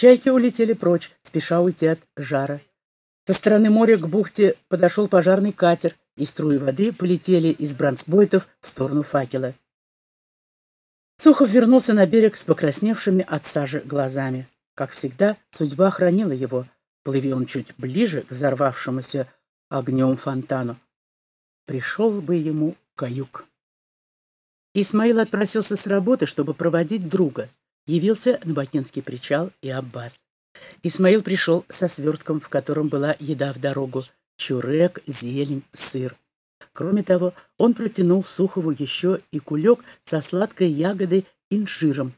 Чайки улетели прочь, спеша уйти от жара. Со стороны моря к бухте подошел пожарный катер, и струи воды полетели из бронзбойтов в сторону факела. Сухов вернулся на берег с покрасневшими от сажи глазами. Как всегда, судьба хранила его. Плыви он чуть ближе к взорвавшемуся огнем фонтану. Пришел бы ему каюк. Исмаил отпросился с работы, чтобы проводить друга. Явился на Батинский причал и Аббас. Исмаил пришел со свертком, в котором была еда в дорогу, чурек, зелень, сыр. Кроме того, он протянул Сухову еще и кулек со сладкой ягодой инжиром,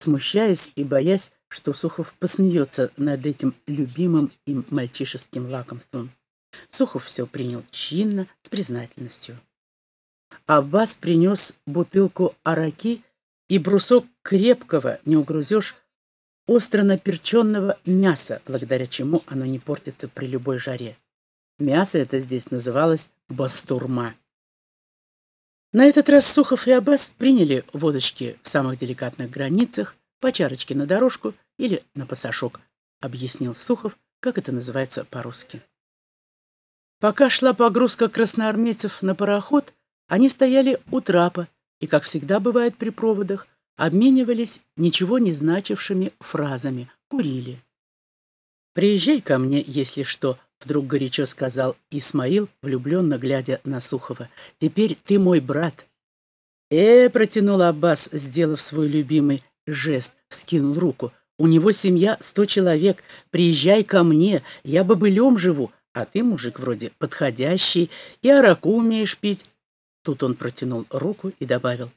смущаясь и боясь, что Сухов посмеется над этим любимым им мальчишеским лакомством. Сухов все принял чинно, с признательностью. Аббас принес бутылку араки и брусок крепкого, не угрызешь, остро наперченного мяса, благодаря чему оно не портится при любой жаре. Мясо это здесь называлось бастурма. На этот раз Сухов и Аббас приняли водочки в самых деликатных границах, по чарочке на дорожку или на пасашок, объяснил Сухов, как это называется по-русски. Пока шла погрузка красноармейцев на пароход, они стояли у трапа и, как всегда бывает при проводах, обменивались ничего не значившими фразами, курили. «Приезжай ко мне, если что», — вдруг горячо сказал Исмаил, влюбленно глядя на Сухова. «Теперь ты мой брат». «Э, — протянул Аббас, сделав свой любимый жест, вскинул руку. «У него семья сто человек. Приезжай ко мне, я бобылем живу, а ты, мужик, вроде подходящий, и араку умеешь пить. Тут он протянул руку и добавил.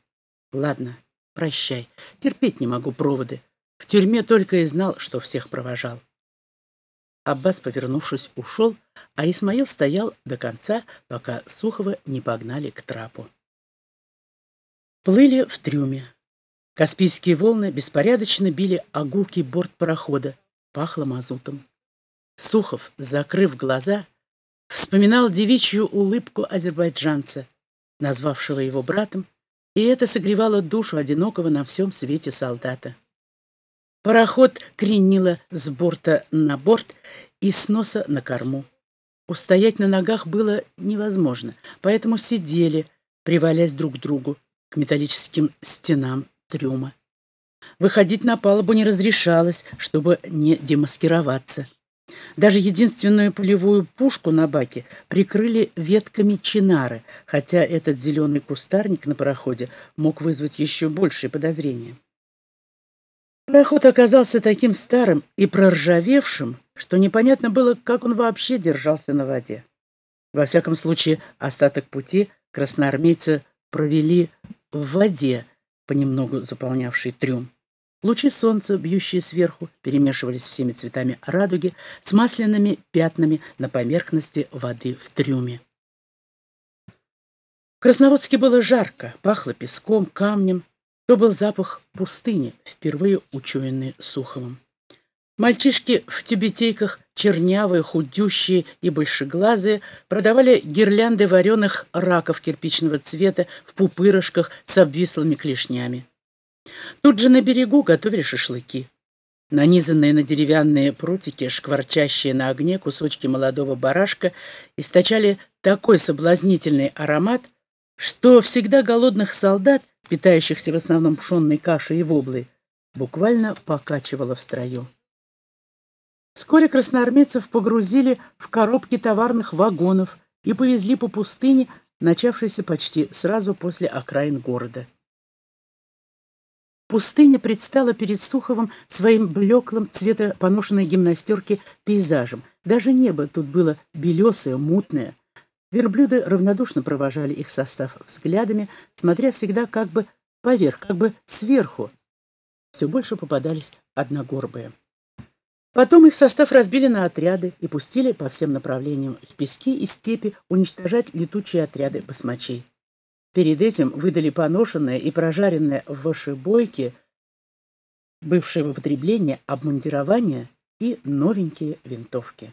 Ладно, прощай, терпеть не могу проводы. В тюрьме только и знал, что всех провожал. Аббас, повернувшись, ушел, а Исмаил стоял до конца, пока Сухова не погнали к трапу. Плыли в трюме. Каспийские волны беспорядочно били огулки борт парохода, пахло мазутом. Сухов, закрыв глаза, вспоминал девичью улыбку азербайджанца, назвавшего его братом, и это согревало душу одинокого на всем свете солдата. Пароход кренило с борта на борт и с носа на корму. Устоять на ногах было невозможно, поэтому сидели, привалясь друг к другу, к металлическим стенам трюма. Выходить на палубу не разрешалось, чтобы не демаскироваться. Даже единственную полевую пушку на баке прикрыли ветками чинары, хотя этот зеленый кустарник на пароходе мог вызвать еще большие подозрения. Пароход оказался таким старым и проржавевшим, что непонятно было, как он вообще держался на воде. Во всяком случае, остаток пути красноармейцы провели в воде, понемногу заполнявшей трюм. Лучи солнца, бьющие сверху, перемешивались всеми цветами радуги с масляными пятнами на поверхности воды в трюме. В Красноводске было жарко, пахло песком, камнем. То был запах пустыни, впервые учуянный Суховым. Мальчишки в тюбетейках, чернявые, худющие и большеглазые, продавали гирлянды вареных раков кирпичного цвета в пупырышках с обвислыми клешнями. Тут же на берегу готовили шашлыки. Нанизанные на деревянные прутики, шкварчащие на огне кусочки молодого барашка, источали такой соблазнительный аромат, что всегда голодных солдат, питающихся в основном пшенной кашей и воблой, буквально покачивало в строю. Вскоре красноармейцев погрузили в коробки товарных вагонов и повезли по пустыне, начавшейся почти сразу после окраин города. Пустыня предстала перед Суховым своим блеклым цвета поношенной гимнастерки пейзажем. Даже небо тут было белесое, мутное. Верблюды равнодушно провожали их состав взглядами, смотря всегда как бы поверх, как бы сверху. Все больше попадались одногорбые. Потом их состав разбили на отряды и пустили по всем направлениям в пески и степи уничтожать летучие отряды басмачей. Перед этим выдали поношенное и прожаренное в вошебойке, бывшее в употреблении, обмундирование и новенькие винтовки.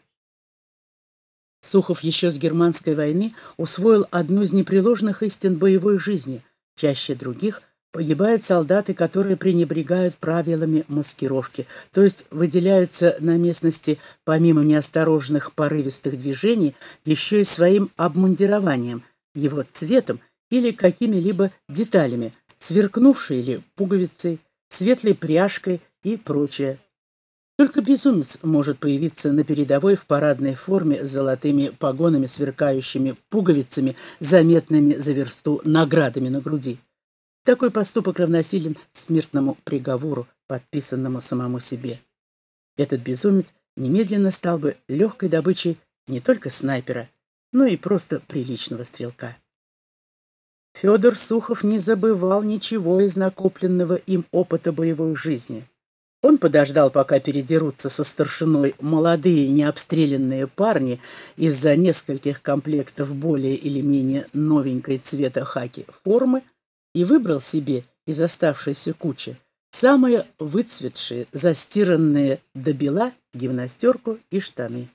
Сухов еще с германской войны усвоил одну из непреложных истин боевой жизни. Чаще других Погибают солдаты, которые пренебрегают правилами маскировки, то есть выделяются на местности помимо неосторожных порывистых движений еще и своим обмундированием, его цветом или какими-либо деталями, сверкнувшей или пуговицей, светлой пряжкой и прочее. Только безумец может появиться на передовой в парадной форме с золотыми погонами, сверкающими пуговицами, заметными за версту наградами на груди. Такой поступок равносилен смертному приговору, подписанному самому себе. Этот безумец немедленно стал бы легкой добычей не только снайпера, но и просто приличного стрелка. Федор Сухов не забывал ничего из накопленного им опыта боевой жизни. Он подождал, пока передерутся со старшиной молодые необстрелянные парни из-за нескольких комплектов более или менее новенькой цвета хаки формы, и выбрал себе из оставшейся кучи самые выцветшие, застиранные до бела гимнастерку и штаны.